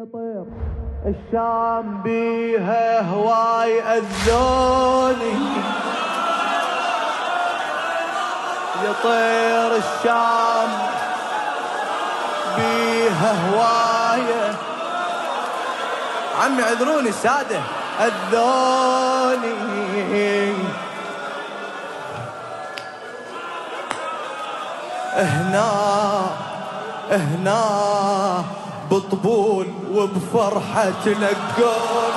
يا طير الشام بيها هواي أذوني يا طير الشام بيها هواية عمي عذروني السادة أذوني هنا هنا بطبول وبفرحة تلقون.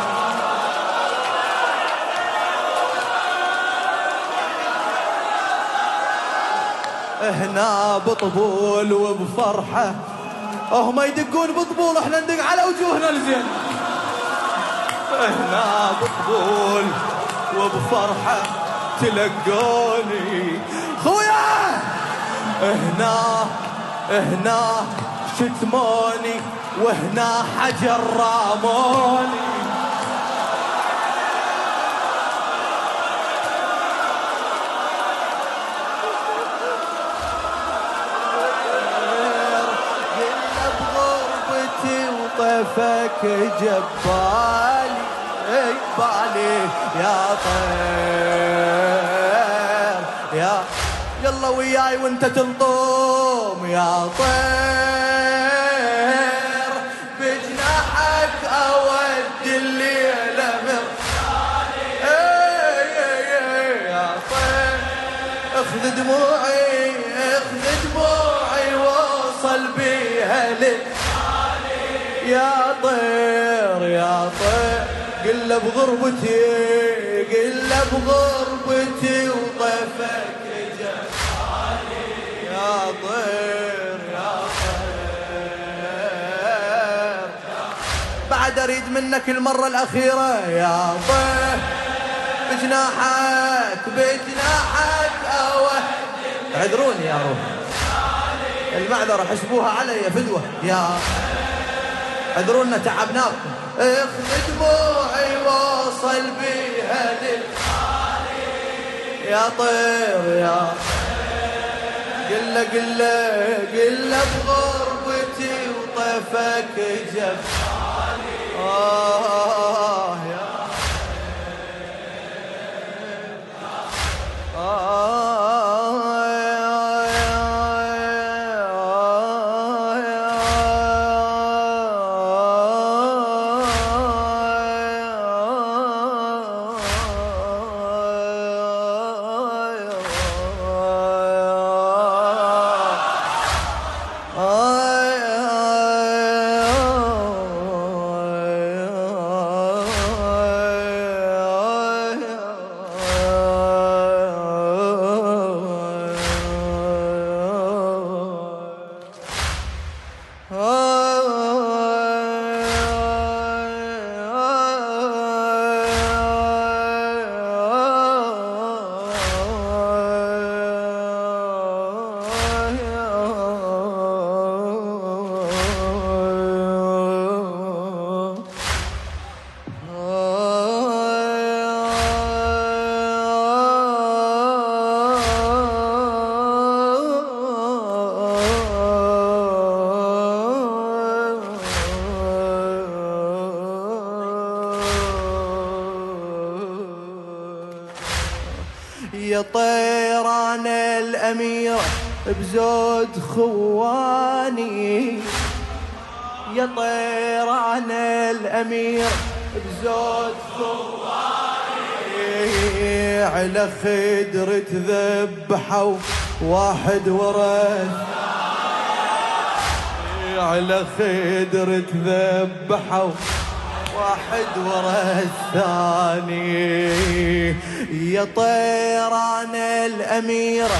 هنا بطبول وبفرحة. هم يدقون بطبول إحنا ندق على وجوهنا الزين هنا بطبول وبفرحة تلقوني. خويا! هنا هنا شتموني وهنا حجر راموني طيفك جبالي بالي. يا طير يا يلا وياي وانت تلطم يا طير. دموعي اخذ دموعي وصل بيها للحالي يا طير يا طير قل له بغربتي قل له بغربتي وطيفك جمالي يا طير يا طير. بعد أريد منك المرة الأخيرة يا طير. بجناحك بجناحك. اعذروني يا روح. المعذرة حسبوها علي فدوة. يا اعذرونا تعبناكم. اخذ دموعي وصل بيها للحالي. يا طير يا قل له قل له قل له بغربتي وطيفك جفالي. آه. بزود خواني. يا طيران الأميرة بزود خواني. على خدر تذبحوا واحد ورا على خدر تذبحوا واحد ورا الثاني يا طيران الأميرة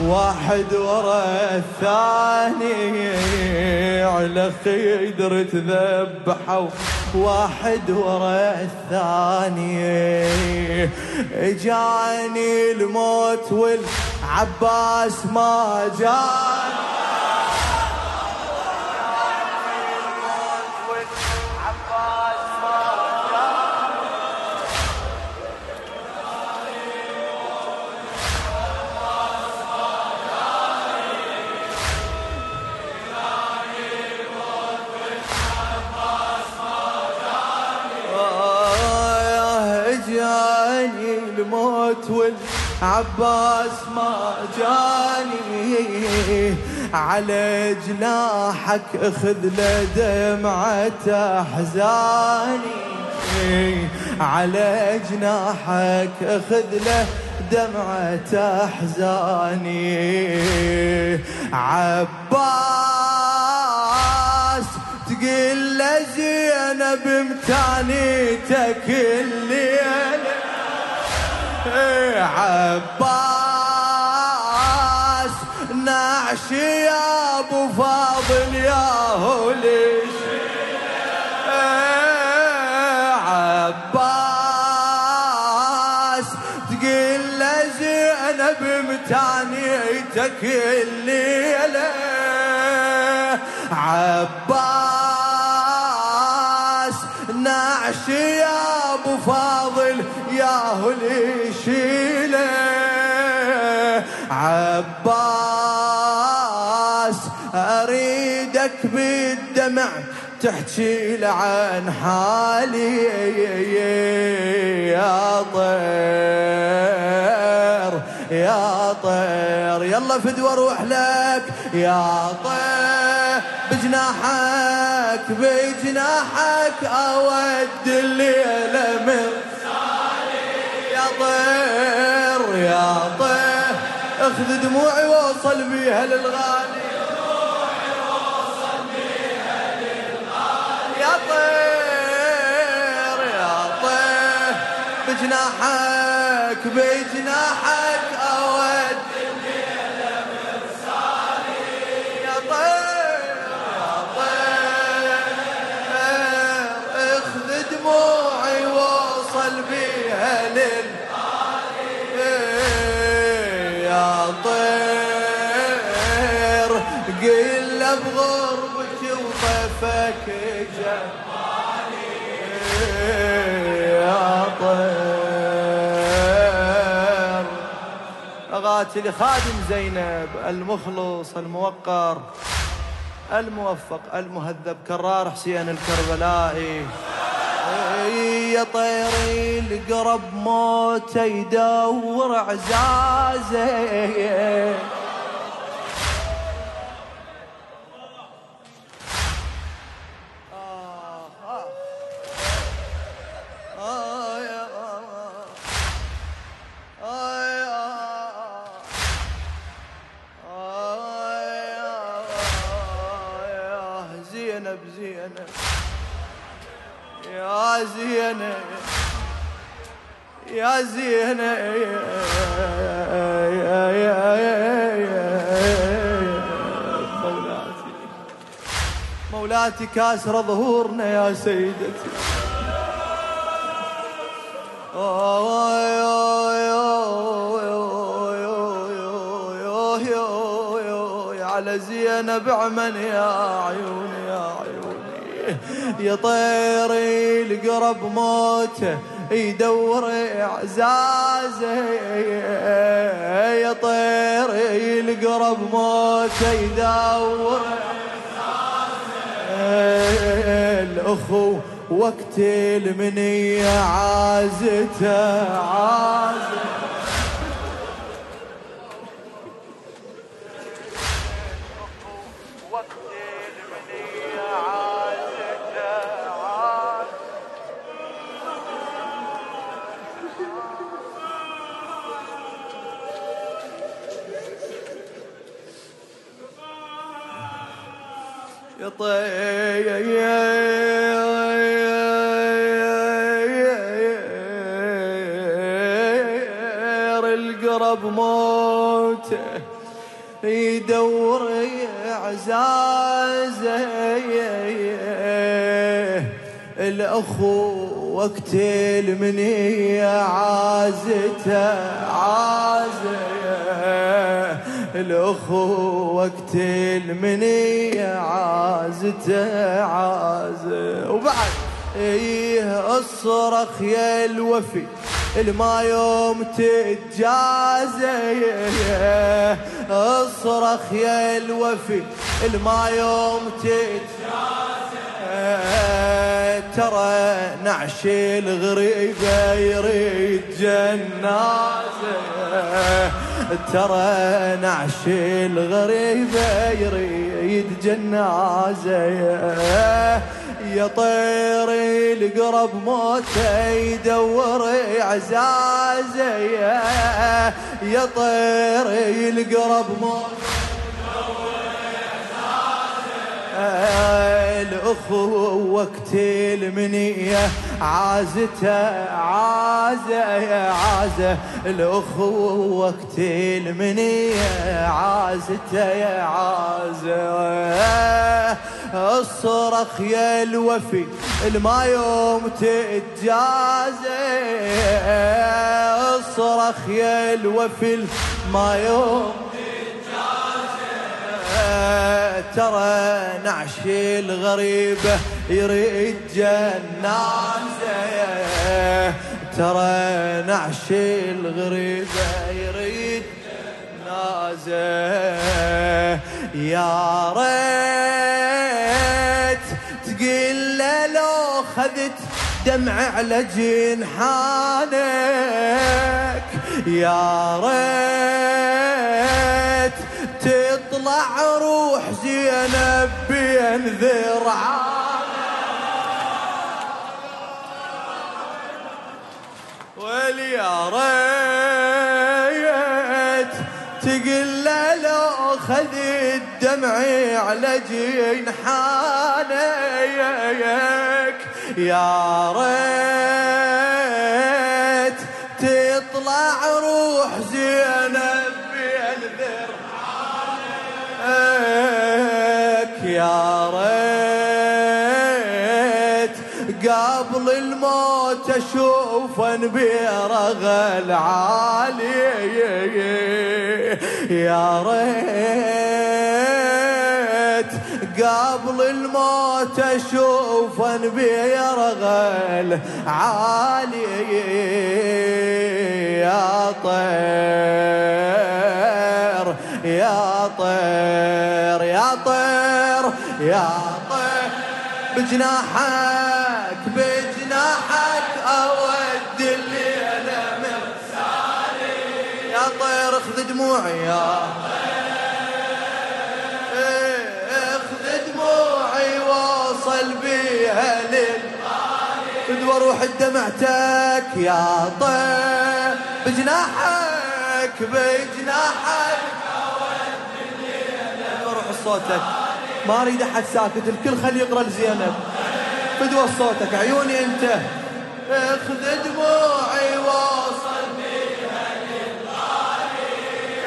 واحد ورا الثاني على خدر تذبحوا. واحد ورا الثاني اجاني الموت والعباس ما جاني. والعباس ما جاني على جناحك اخذ له دمعة أحزاني. على جناحك اخذ له دمعة أحزاني. عباس تقول له زينب امتانيتك الليلة. عباس نعشي يا أبو فاضل يا هوليش عباس تقول له زينب متانيتك الليلة عباس نعشي يا أبو فاضل عباس أريدك بالدمع تحكي عن حالي يا طير يا طير. يلا فدوى أروح لك يا طير. بجناحك بجناحك أود الليلة من يا طير. أخذ دموعي ووصل بيها للغالي. يا طير بجناحك بجناحك لخادم زينب المخلص الموقر الموفق المهذب كرار حسين الكربلائي. يا طيري القرب موته يدور عزازه. زينب زينب يا زينة يا زينة مولاتي مولاتي كاسرة ظهورنا يا سيدتي. على زينب عمن يا عيوني طيري القرب موته يدور إعزازه. يا طيري القرب موته يدور الأخو وقت المنية عازته عازته. الاخو وقت المنية عازته عازه الاخو وقت المنية عازته عازه وبعد إيه أصرخ يا الوفي الما يوم تتجازي. أصرخ يا الوفي الما يوم تتجازي. ترى نعش الغريبة يريد جنازة. ترى نعش الغريبة يريد جنازة. يا طير القرب موته يدور عزازة. يا طير القرب موته الاخو وقت المنية عازته عازه عازه. الاخو وقت المنية عازته عازه. الصرخ يا الوفي الما يوم تتجازي الصرخ يا الوفي الما يوم ترى نعش الغريبة يريد جنازة ترى نعش الغريبة يريد جنازة يا ريت تقل لو خذت دمع على جنحانك يا ريت روح زينب بين ذرعانا واليا ريت تقل لو خذ الدمع على جنحانك يا ريت الموت اشوفا بيرغل عالي يا ريت قبل الموت اشوفا بيرغل عالي يا طير يا طير يا طير يا طير. بجناحك دموعي اخذ دموعي واصل بيها لل وأروح دمعتك يا طير بجناحك بجناحك. روح صوتك. ما أريد أحد ساكت الكل خلي يقرأ لزينب. فدوى صوتك عيوني أنت. اخذ دموعي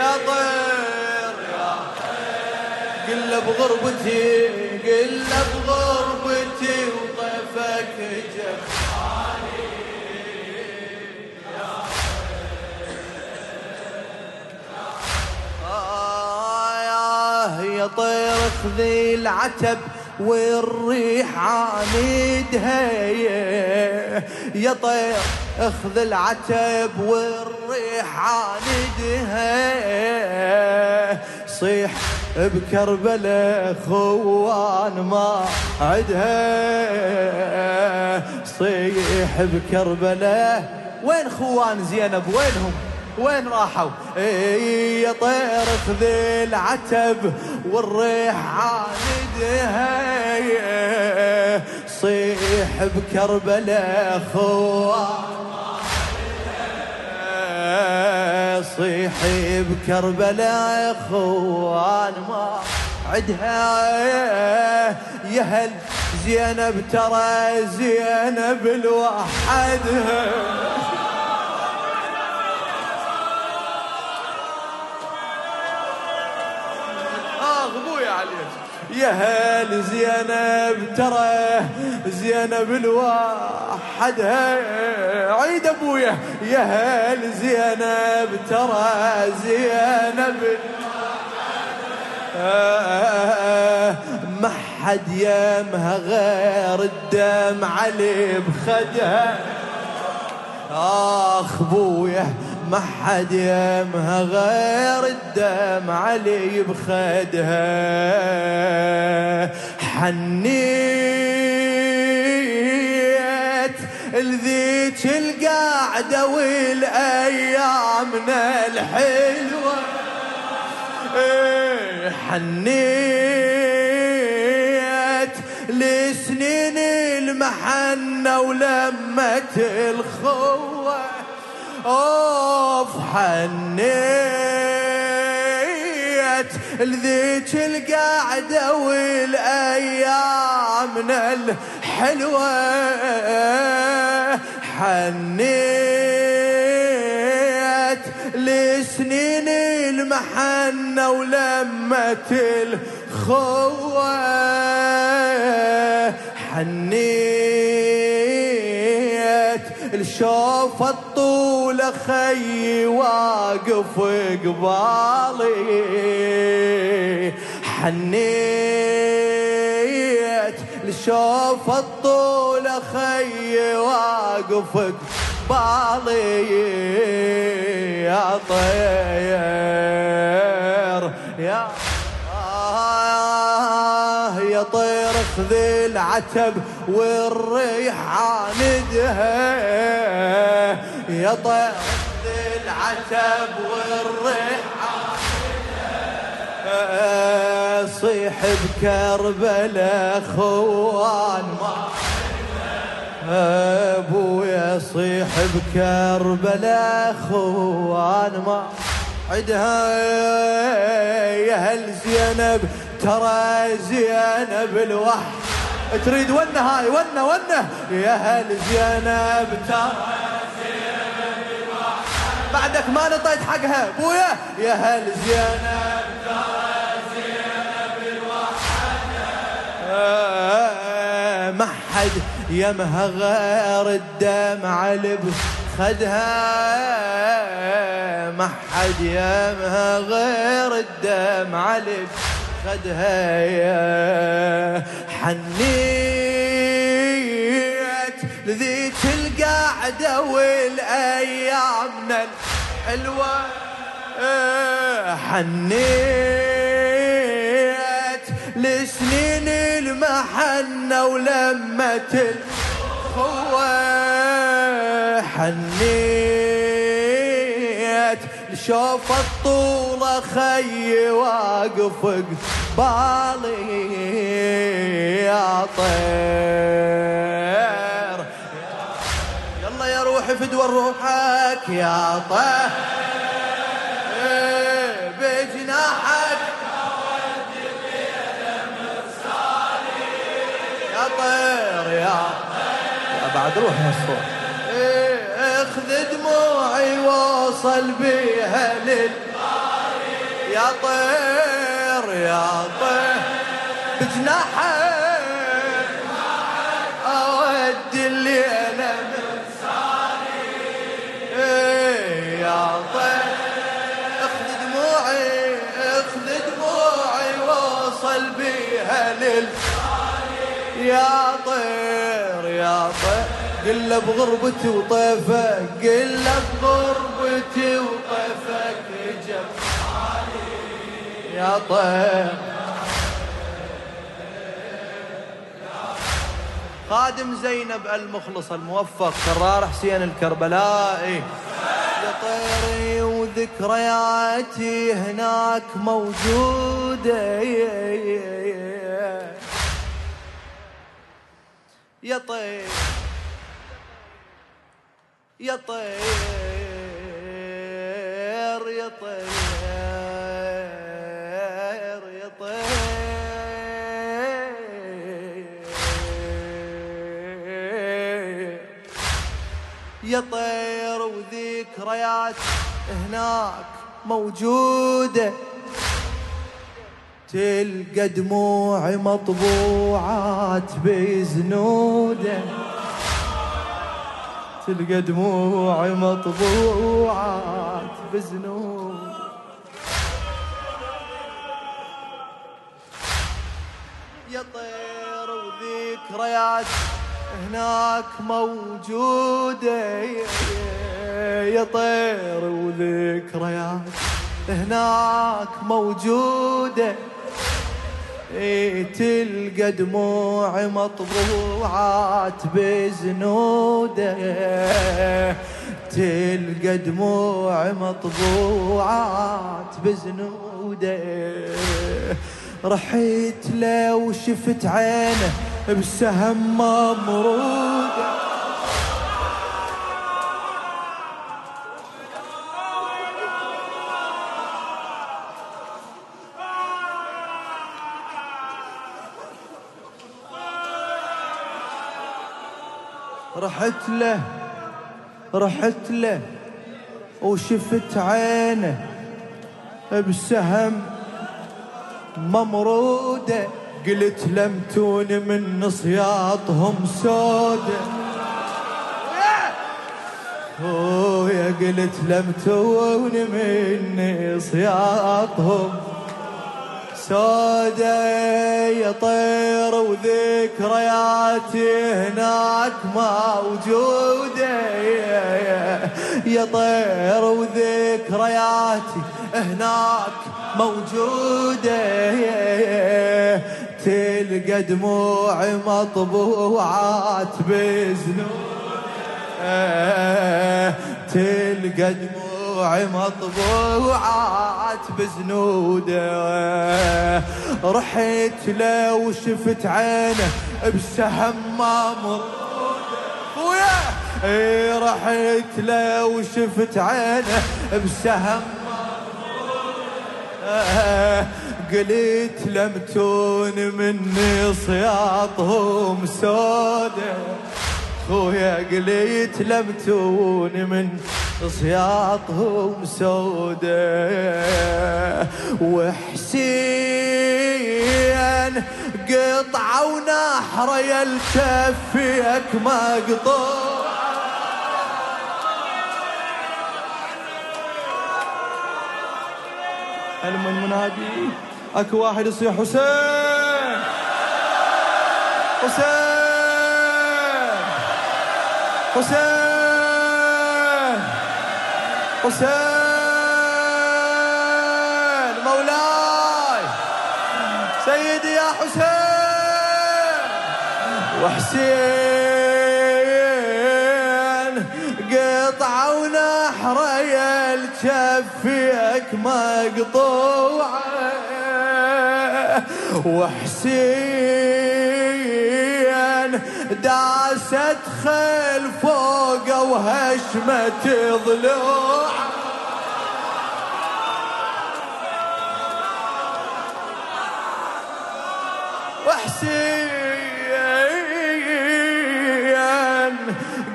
يا طير يا قل له بغربتي قل بغربتي وطيفك جف آه يا طير خذي العتب والريح عاندها يا طير اخذ العتب والريح عاندها صيح بكربلاء خوان ما عدها صيح بكربلاء وين خوان زينب؟ وينهم؟ وين راحوا؟ يا طير خذ العتب والريح عاندها صيح بكربلاء خوان صيحي بكربلاء خوان ما عدها. يا هل زينب ترى زينب لوحدها. يا هل زينب ترى زينب الواحدها عيد أبويا. يا هل زينب ترى زينب ما حد يمها غير الدم علي بخدها. اخ بويا ما حد يمها غير الدم علي بخدها حنيت لذيك القعدة والأيامنا الحلوة. إيه، حنيت لسنين المحنة ولمة الخوة أوف حنيت لذيك القعدة والايامنا الحلوة. حنيت لسنين المحنة ولمة الخوة. حنيت الشوف الطول خي واقف قبالي. حنيت لشوف الطول خي واقف قبالي. يا طير يا آه يا طير خذ العتب. والريح عاندها يا طير العتب والريح عاندها صيح بكربلاء خوان ما أبويا صيح بكربلاء خوان ما عدها يا هل زينب ترى زينب الوح تريد ونه هاي ونه ونه. يا هل زينب ترى بعدك ما نطيت حقها. بويا يا هل زينب ترى زينب الوحدة ما حد يمها غير الدمع لبس خدها ما حد يمها غير الدمع لبس خدها يا حنيت لذيك القعدة والأيامنا الحلوة. حنيت لسنين المحنة ولمة الخوة حنيت لشوف الطولة خي واقف قبالي يا طير. يلا يا روحي فدوى روحك يا طير. بجناحك يا طير يا يا بعد روح يا الصوت دموعي وصل بيها لل يا طير يا طير بجناحك اودي الليلة إيه يا طير اخذ دموعي اخذ دموعي وصل بيها لل يا طير يا طير. قل بغربتي وطيفك قل بغربتي وطيفك جب يا طير خادم زينب المخلص الموفق كرار حسين الكربلائي. يا طيري وذكرياتي هناك موجودة. يا طير يا طير يا طير يا طير. يا طير وذكريات هناك موجودة. تلقى دموعي مطبوعات بزنودة. تلقى دموعي مطبوعات بزنود يا طير وذكريات هناك موجودة. يا طير وذكريات هناك موجودة. تلقى دموع مطبوعات بزنودة. تلقى دموع مطبوعات بزنودة. رحيت له وشفت عينه بسهم ممروده رحت له رحت له وشفت عينه بسهم ممرودة. قلت لمتون من صياطهم سودة ويا قلت لمتون من صياطهم سودة يا طير وذكرياتي هناك موجودة. يا طير وذكرياتي هناك موجودة. تلقى دموعي مطبوعات بزنوده تلقى دموعي مطبوعات بزنودة. رحت له وشفت عينه بسهم مامر خويا إي رحت له وشفت عينه بسهم قلت لمتون مني صياطهم سودة. خويا قليت لمتون من صياطهم سودة وحسين قطعة ونحر يا الكفيك مقطوع المن منادي؟ أكو واحد يصيح حسين. حسين. حسين. حسين مولاي. سيدي يا حسين. وحسين قطعة ونحري الكفيك مقطوعة. وحسين داست خيل فوق وهشمة ضلوع وحسين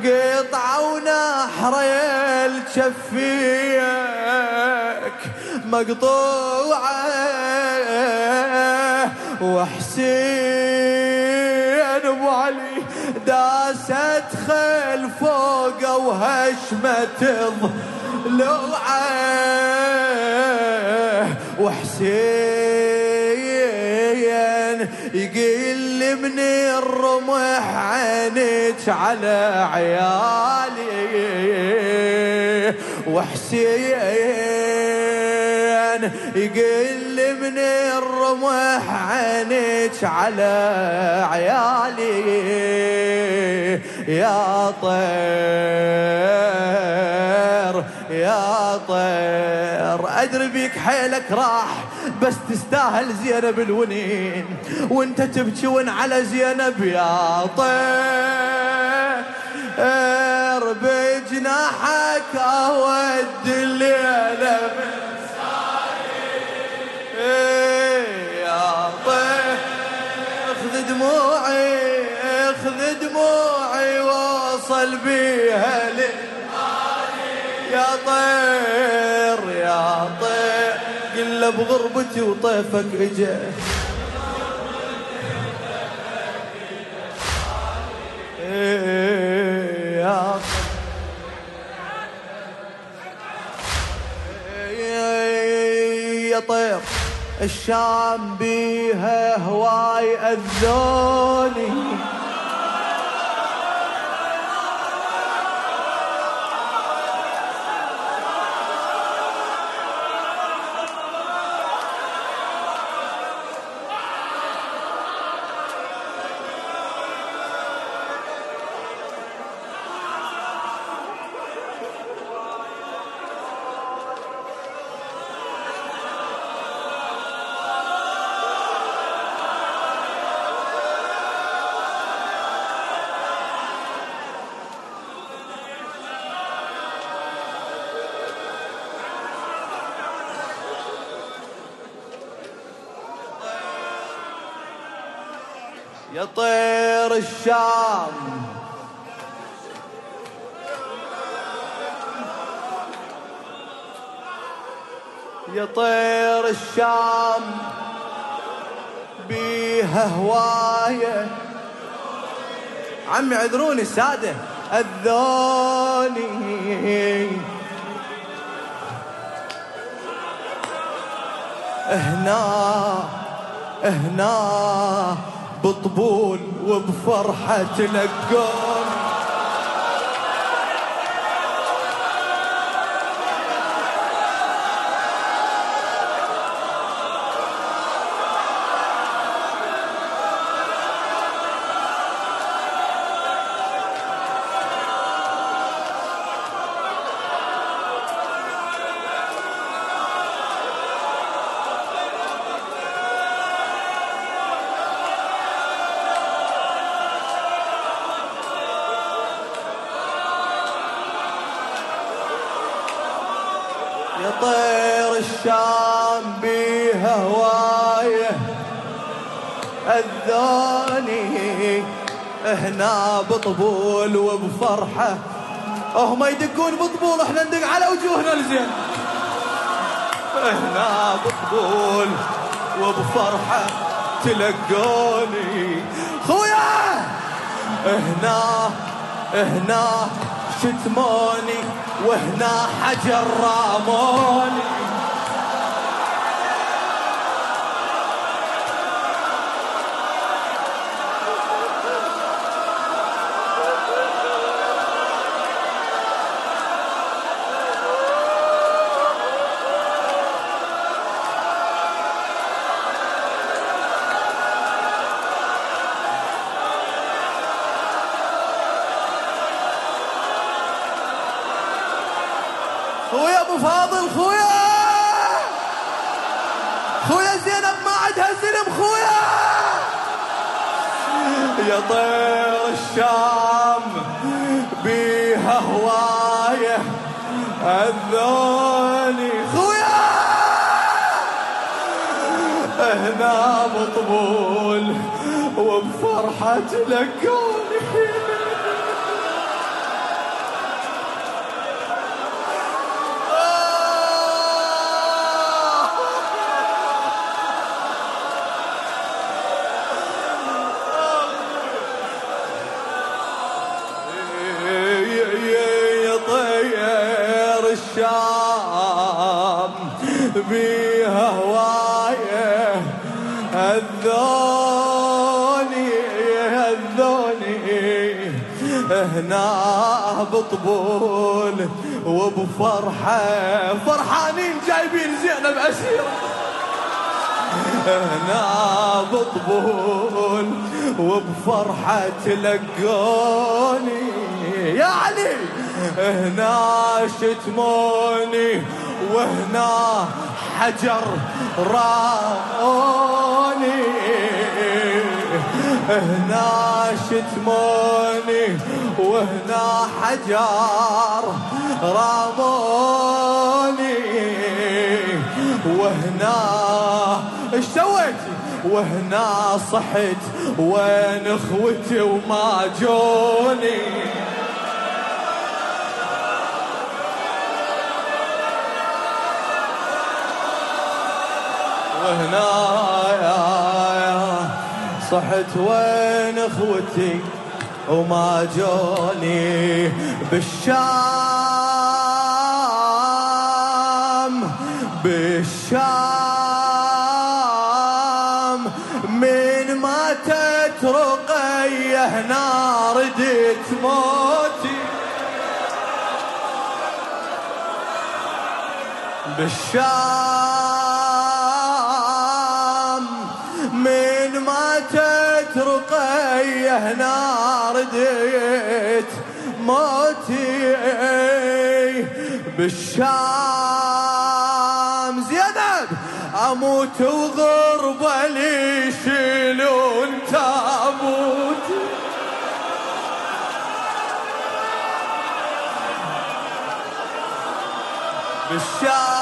قطع ونحر الشفيك مقطوعة وحسين أبو علي داست خيل فوق وهشمة ضلوعه وحسين من الرمح عينك على عيالي. وحسين يقل من الرمح عينك على عيالي. يا طير يا طير أدري بيك حيلك راح بس تستاهل زينب الونين. وأنت تبكي على زينب يا طير. بجناحك أود الليلة من يا طير. اخذ دموعي اخذ دموعي واصل بيها يا طير يا طير. قل بغربتي وطيفك اجا إيه يا يا طير الشام بيها هواي أذوني. يا طير الشام. يا طير الشام. بيها هواية. عمي عذروني السادة الذوني هنا هنا بطبول وبفرحة تلقون هنا بطبول وبفرحة. هم يدقون بطبول إحنا ندق على وجوهنا الزين هنا بطبول وبفرحة تلقوني. خويا! هنا هنا شتموني وهنا حجر راموني. زينب ما عندها زلم خويا! يا طير الشام بيها هواية اذوني خويا! هنا مطبول وبفرحة تلقوني بيها هواية الذوني الذوني هنا بطبول وبفرحه فرحانين جايبين زينب اسيره هنا بطبول وبفرحة تلقوني. يا علي! هنا شتموني وهنا حجر راموني. هنا شتموني وهنا حجر راموني. وهنا إيش سويت؟ وهنا صحت وين إخوتي وما جوني. وهنا صحت وين اخوتي وما جوني بالشام بالشام. من ما تترقي هنا ردت موتي. بالشام. هنا ردت موتي بالشام. زينب أموت وغربة لي يشيلون تابوتي بالشام.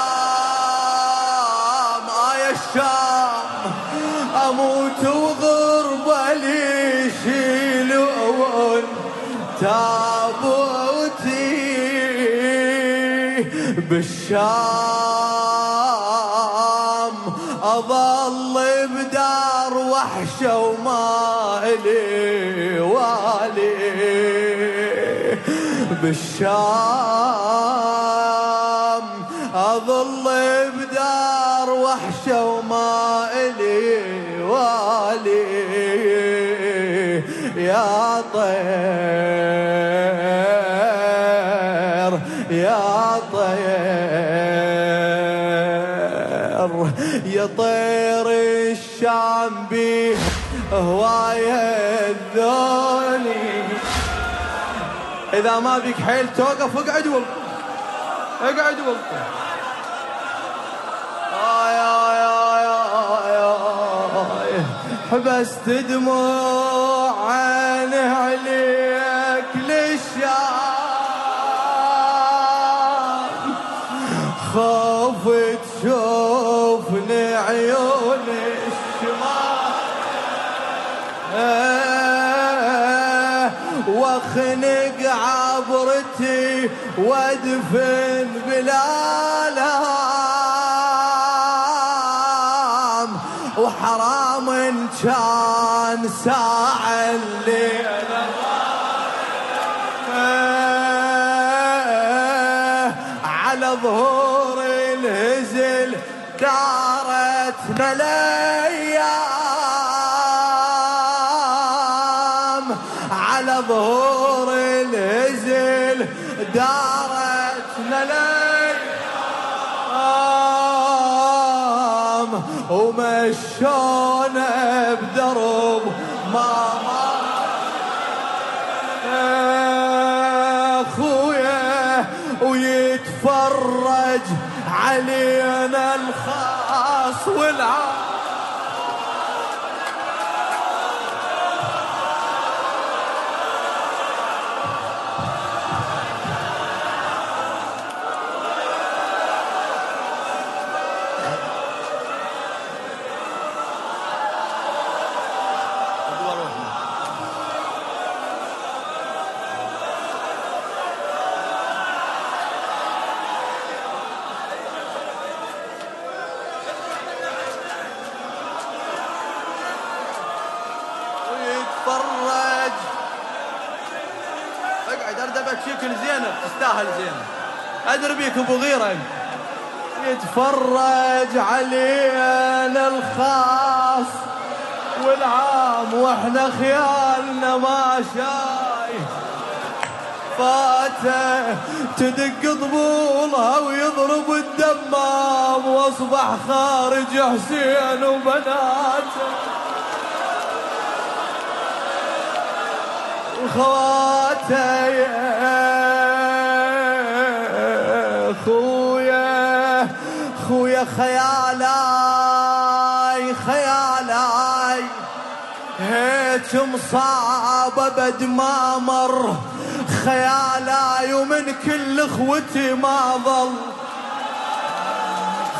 بالشام أظل بدار وحشة وما إلي والي. بالشام أظل بدار وحشة وما إلي والي. يا طير طير الشام بيه هواية الذوني إذا ما بيك حيل توقف اقعد والقف اقعد والقف آي آي آي آي آي حبست دموع عبرتي وادفن بالالام وحرام إن كان ساعة الليل على ظهور الهزل دارتنا الأيام ومشونا بدرب ما أخويا ويتفرج علينا الخاص والعام اردبك شكل زينب تستاهل زينب. أدري بيك أبو غيرة. يتفرج علينا الخاص والعام وإحنا خيالنا ما شايف فاته تدق طبولها ويضرب الدمام وأصبح خارج حسين وبناته. وخواته خيالاي خيالاي هيك مصابة بد ما مر. خيالاي ومن كل اخوتي ما ظل.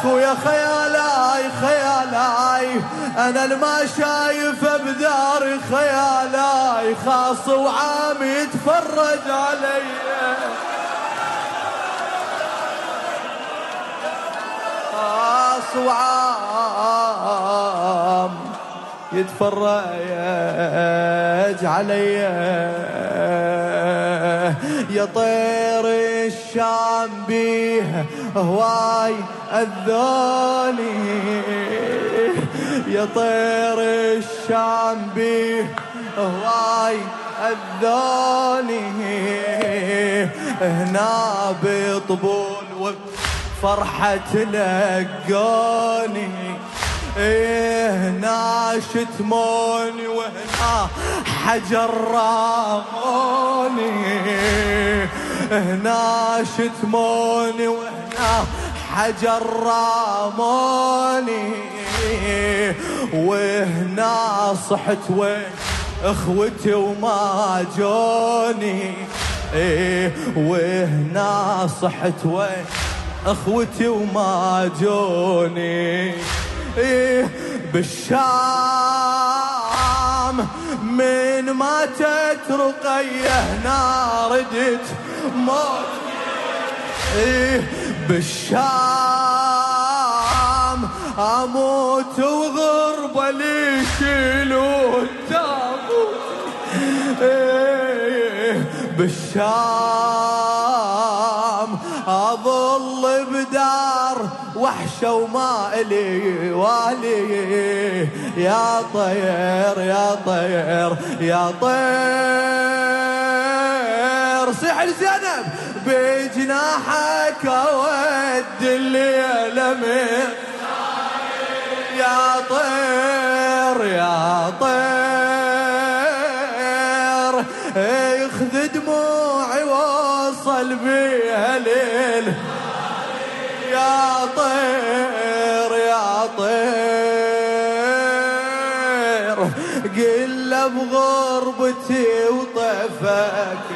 خويا خيالاي خيالاي أنا الما شايفه بداري خيالاي خاص وعام يتفرج علي. يتفرج علي. يا طير الشام بيه هواي الذوني يا طير الشام بيه هواي الذوني هنا بطبول وفرحة لقوني. إيه ناشتموني وهنا حجر راموني. هنا شتموني وهنا حجر راموني. وهنا صحت وين إخوتي وما جوني. وهنا صحت وين إخوتي وما جوني. بالشام. من ماتت رقية هنا ردت موت. إيه بالشام. أموت وغربة لي شيلوا إيه بالشام. أظل بدار وحشة وما إلي والي. يا طير يا طير يا طير. صيح لزينب بجناحك أود الليل من يا طير يا طير. بغربتي وطفك